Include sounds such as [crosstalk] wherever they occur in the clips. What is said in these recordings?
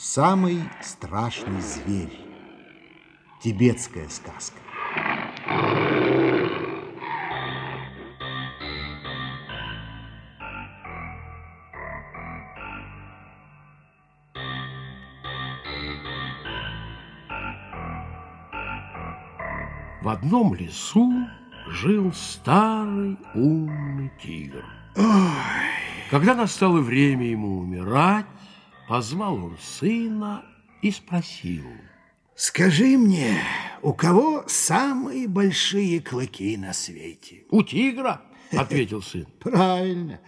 Самый страшный зверь. Тибетская сказка. В одном лесу жил старый умный тигр. Когда настало время ему умирать, позвал он сына и спросил. Скажи мне, у кого самые большие клыки на свете? У тигра, ответил сын. [laughs] Правильно.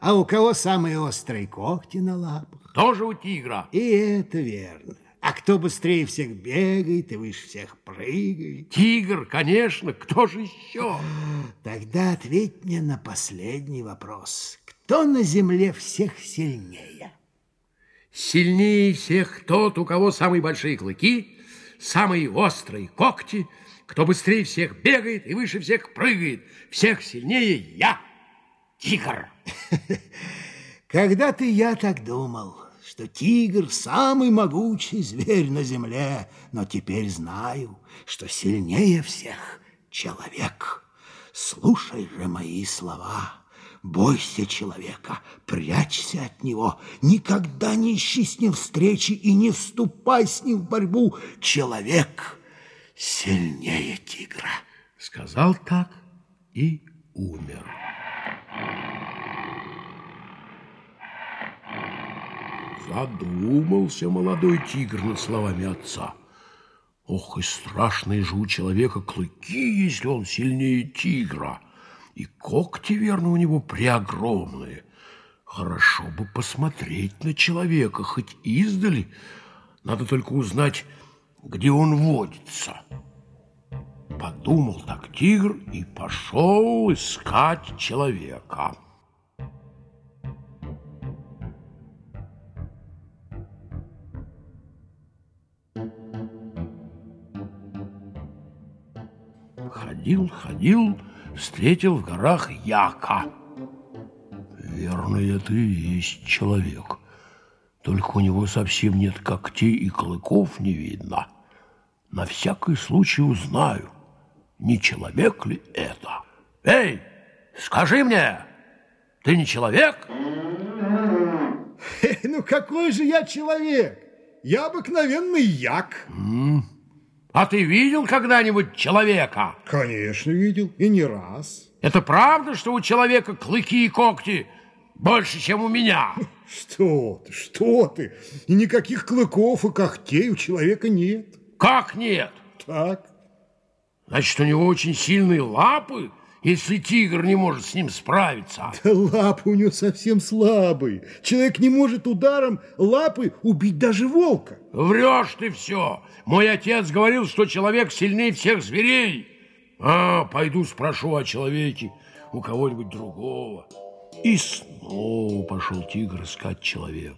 А у кого самые острые когти на лапах? Тоже у тигра. И это верно. А кто быстрее всех бегает и выше всех прыгает? Тигр, конечно, кто же еще? [gasps] Тогда ответь мне на последний вопрос. Кто на земле всех сильнее? Сильнее всех тот, у кого самые большие клыки, самые острые когти, кто быстрее всех бегает и выше всех прыгает. Всех сильнее я, тигр. [laughs] Когда-то я так думал, что тигр самый могучий зверь на земле, но теперь знаю, что сильнее всех человек. Слушай же мои слова. Бойся человека, прячься от него, никогда не ищи с ним встречи и не вступай с ним в борьбу. Человек сильнее тигра. Сказал так и умер. Задумался молодой тигр над словами отца. Ох, и страшные же у человека клыки, если он сильнее тигра. И когти, верно, у него преогромные. Хорошо бы посмотреть на человека, хоть издали. Надо только узнать, где он водится. Подумал так тигр и пошел искать человека. Ходил, ходил, встретил в горах Яка. Верно, это и есть человек. Только у него совсем нет когтей и клыков не видно. На всякий случай узнаю, не человек ли это. Эй, скажи мне, ты не человек? Ну какой же я человек? Я обыкновенный як. М? А ты видел когда-нибудь человека? Конечно, видел, и не раз. Это правда, что у человека клыки и когти больше, чем у меня? Что ты, что ты? И никаких клыков и когтей у человека нет. Как нет? Так. Значит, у него очень сильные лапы, если тигр не может с ним справиться. [laughs] Да лапы у него совсем слабые. Человек не может ударом лапы убить даже волка. Врешь ты все. Мой отец говорил, что человек сильнее всех зверей. А, пойду спрошу о человеке у кого-нибудь другого. И снова пошел тигр искать человека.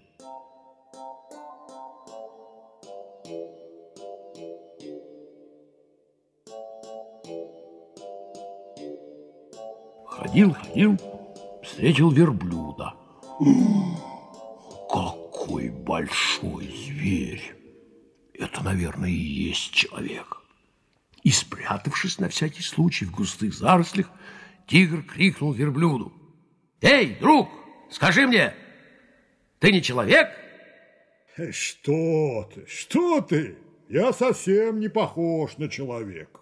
Ходил, ходил, встретил верблюда. [gasps] Какой большой зверь! Это, наверное, и есть человек. И, спрятавшись на всякий случай в густых зарослях, тигр крикнул верблюду. Эй, друг, скажи мне, ты не человек? Что ты, что ты? Я совсем не похож на человека.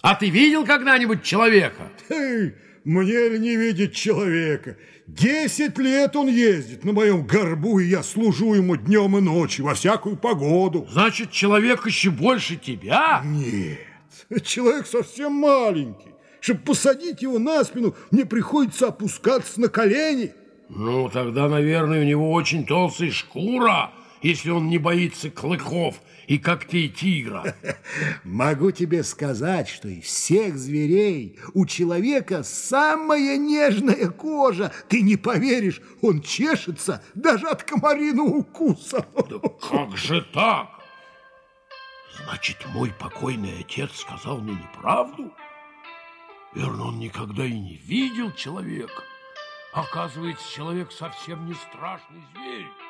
А ты видел когда-нибудь человека? Ты, мне ли не видеть человека? Десять лет он ездит на моем горбу, и я служу ему днем и ночью, во всякую погоду. Значит, человек еще больше тебя? Нет, человек совсем маленький. Чтобы посадить его на спину, мне приходится опускаться на колени. Ну, тогда, наверное, у него очень толстая шкура, если он не боится клыков и когтей тигра. [laughs] Могу тебе сказать, что из всех зверей у человека самая нежная кожа. Ты не поверишь, он чешется даже от комариного укуса. Да как же так? Значит, мой покойный отец сказал мне неправду? Верно, он никогда и не видел человека. Оказывается, человек совсем не страшный зверь.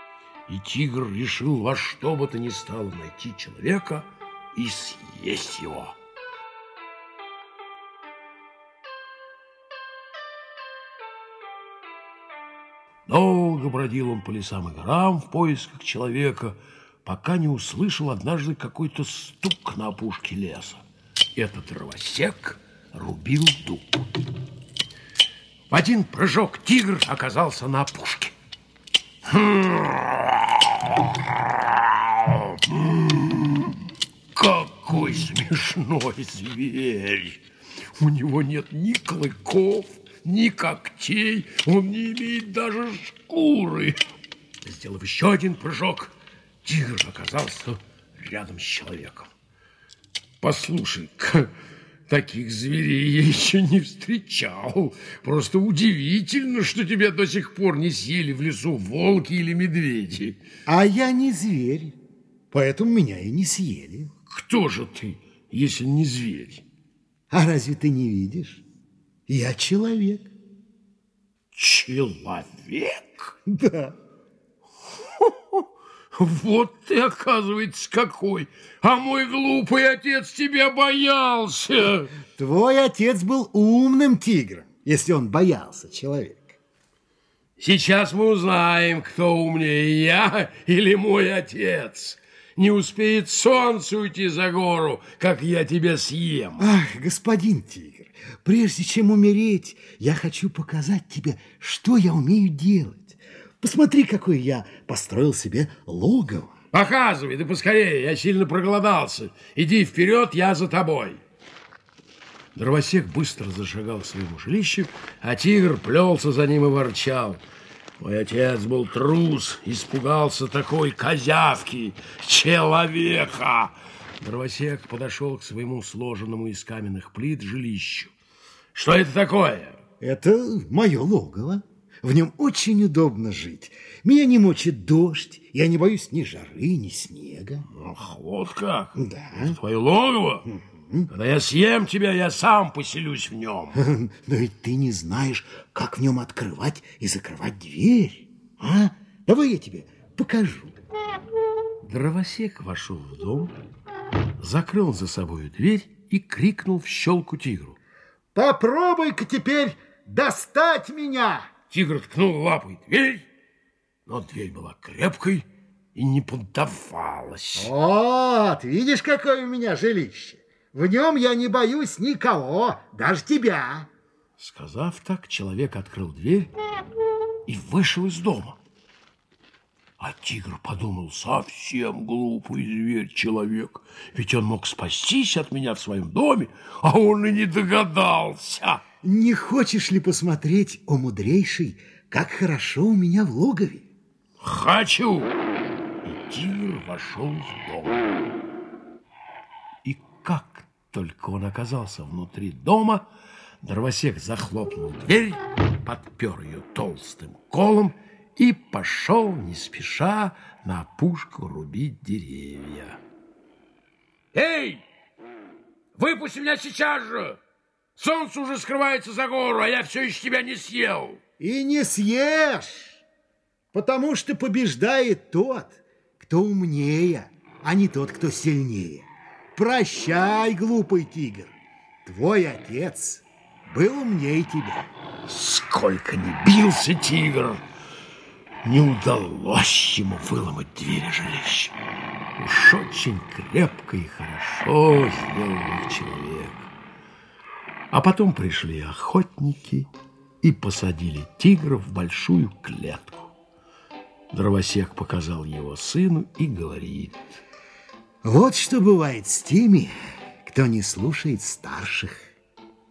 И тигр решил во что бы то ни стало найти человека и съесть его. Долго бродил он по лесам и горам в поисках человека, пока не услышал однажды какой-то стук на опушке леса. Этот дровосек рубил дуб. В один прыжок тигр оказался на опушке. Какой смешной зверь! У него нет ни клыков, ни когтей, он не имеет даже шкуры. Сделав еще один прыжок, тигр оказался рядом с человеком. Послушай, таких зверей я еще не встречал. Просто удивительно, что тебя до сих пор не съели в лесу волки или медведи. А я не зверь, поэтому меня и не съели. Кто же ты, если не зверь? А разве ты не видишь? Я человек. Человек? Да. Вот ты, оказывается, какой. А мой глупый отец тебя боялся. Твой отец был умным тигром, если он боялся человека. Сейчас мы узнаем, кто умнее, я или мой отец. Не успеет солнце уйти за гору, как я тебя съем. Ах, господин тигр, прежде чем умереть, я хочу показать тебе, что я умею делать. Посмотри, какой я построил себе логово. Показывай, да поскорее, я сильно проголодался. Иди вперед, я за тобой. Дровосек быстро зашагал к своему жилищу, а тигр плелся за ним и ворчал. Мой отец был трус, испугался такой козявки, человека. Дровосек подошел к своему сложенному из каменных плит жилищу. Что это такое? Это мое логово. В нем очень удобно жить. Меня не мочит дождь, я не боюсь ни жары, ни снега. Ах, вот как? Да. Это твое логово? Когда я съем тебя, я сам поселюсь в нем. [laughs] Но ведь ты не знаешь, как в нем открывать и закрывать дверь. А? Давай я тебе покажу. Дровосек вошел в дом, закрыл за собой дверь и крикнул в щелку тигру. Попробуй-ка теперь достать меня. Тигр ткнул лапой дверь, но дверь была крепкой и не поддавалась. Вот, видишь, какое у меня жилище. В нем я не боюсь никого, даже тебя. Сказав так, человек открыл дверь и вышел из дома. А тигр подумал, совсем глупый зверь-человек, ведь он мог спастись от меня в своем доме, а он и не догадался. Не хочешь ли посмотреть, о мудрейший, как хорошо у меня в логове? Хочу! И тигр вошел в дом. И как только он оказался внутри дома, дровосек захлопнул дверь, подпер ее толстым колом и пошел не спеша на опушку рубить деревья. Эй, выпусти меня сейчас же! Солнце уже скрывается за гору, а я все еще тебя не съел. И не съешь, потому что побеждает тот, кто умнее, а не тот, кто сильнее. Прощай, глупый тигр, твой отец был умнее тебя. Сколько не бился тигр, не удалось ему выломать двери жилища. Уж очень крепко и хорошо сделал их человек. А потом пришли охотники и посадили тигра в большую клетку. Дровосек показал его сыну и говорит. Вот что бывает с теми, кто не слушает старших.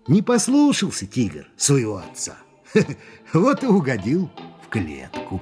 Не послушался тигр своего отца. [laughs] Вот и угодил в клетку.